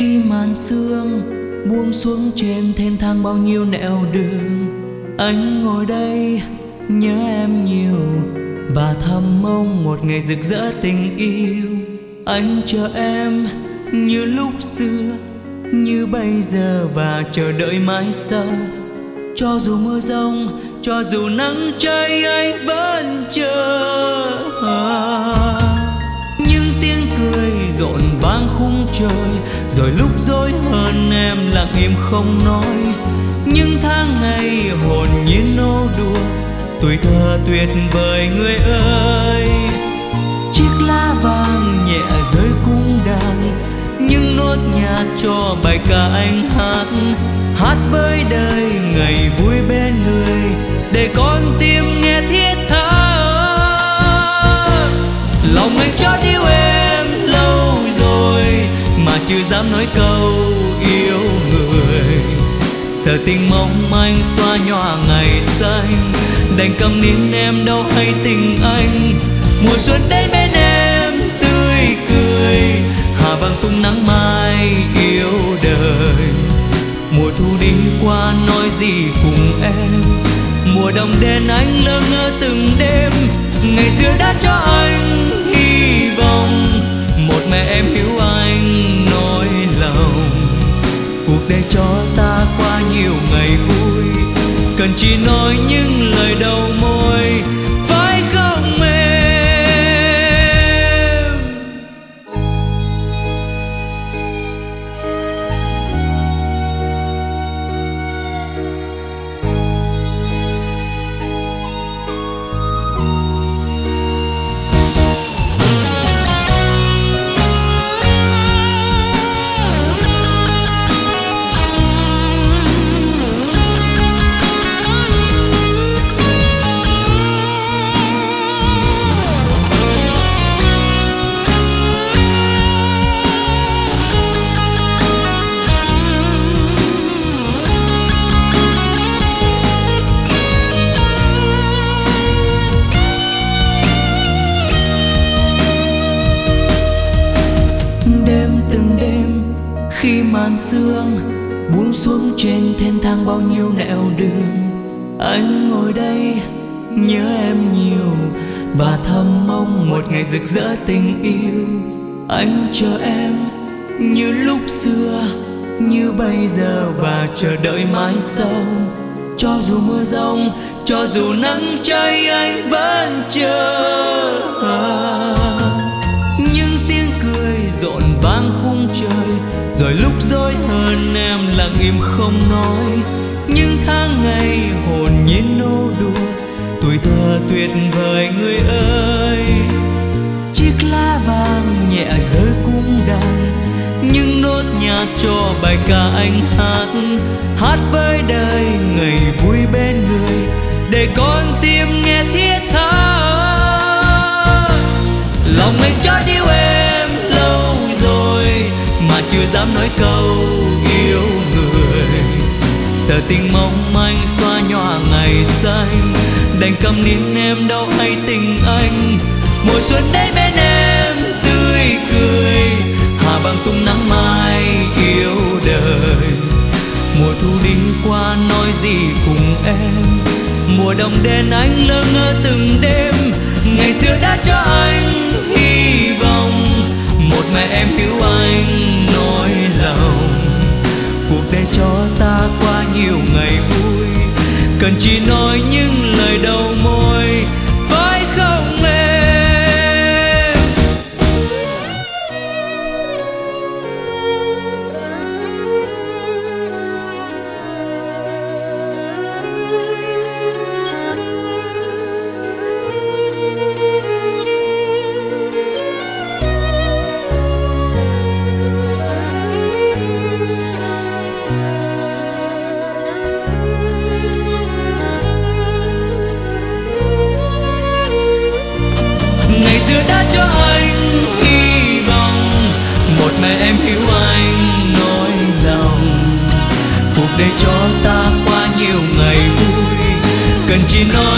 khi màn sương buông xuống trên thênh thang bao nhiêu nẻo đường. Anh ngồi đây, nhớ em nhiều, và thầm mong một ngày rực rỡ tình yêu. Anh chờ em như lúc xưa, như bây giờ, và chờ đợi mãi sau. Cho dù mưa rông, cho dù nắng cháy anh vẫn chờ rộn vang khung trời. Rồi lúc dối hơn em lặng im không nói. Những tháng ngày hồn nhiên nô đùa. Tuổi thơ tuyệt vời người ơi. Chiếc lá vàng nhẹ rơi cung đàn những nốt nhạc cho bài ca anh hát. Hát với đời ngày vui bên người. Để con tim nghe thiết tha. Chưa dám nói câu yêu người. Giờ tình mong manh xoa nhòa ngày xanh. Đành cầm nín em đâu hay tình anh. Mùa xuân đến bên em, tươi cười. Hà vàng tung nắng mai yêu đời. Mùa thu đi qua nói gì cùng em. Mùa đông đến anh lơ ngơ từng đêm. Ngày xưa đã cho anh hy vọng. Một mẹ em hiểu anh để cho ta qua nhiều ngày vui. Cần chỉ nói những lời đầu môi. Khi màn sương buông xuống trên thênh thang bao nhiêu nẻo đường. Anh ngồi đây, nhớ em nhiều và thầm mong một ngày rực rỡ tình yêu. Anh chờ em như lúc xưa, như bây giờ và chờ đợi mãi sau. Cho dù mưa rông, cho dù nắng cháy, anh vẫn chờ vang khung trời, rồi lúc dối hơn em lặng im không nói. Những tháng ngày hồn nhiên nô đùa, tuổi thơ tuyệt vời người ơi. Chiếc lá vàng nhẹ rơi cung đàn, những nốt nhạc cho bài ca anh hát. Hát với đời ngày vui bên người, để con tim nghe chưa dám nói câu yêu người. Giờ tình mong manh xoa nhòa ngày xanh. Đành cầm nín em đâu hay tình anh. Mùa xuân đến bên em, tươi cười. Hà bằng tung nắng mai yêu đời. Mùa thu đi qua nói gì cùng em. Mùa đông đến anh lơ ngơ từng đêm. Ngày xưa đã cho anh hy vọng. Một mẹ em cứu anh cần chỉ nói qua nhiều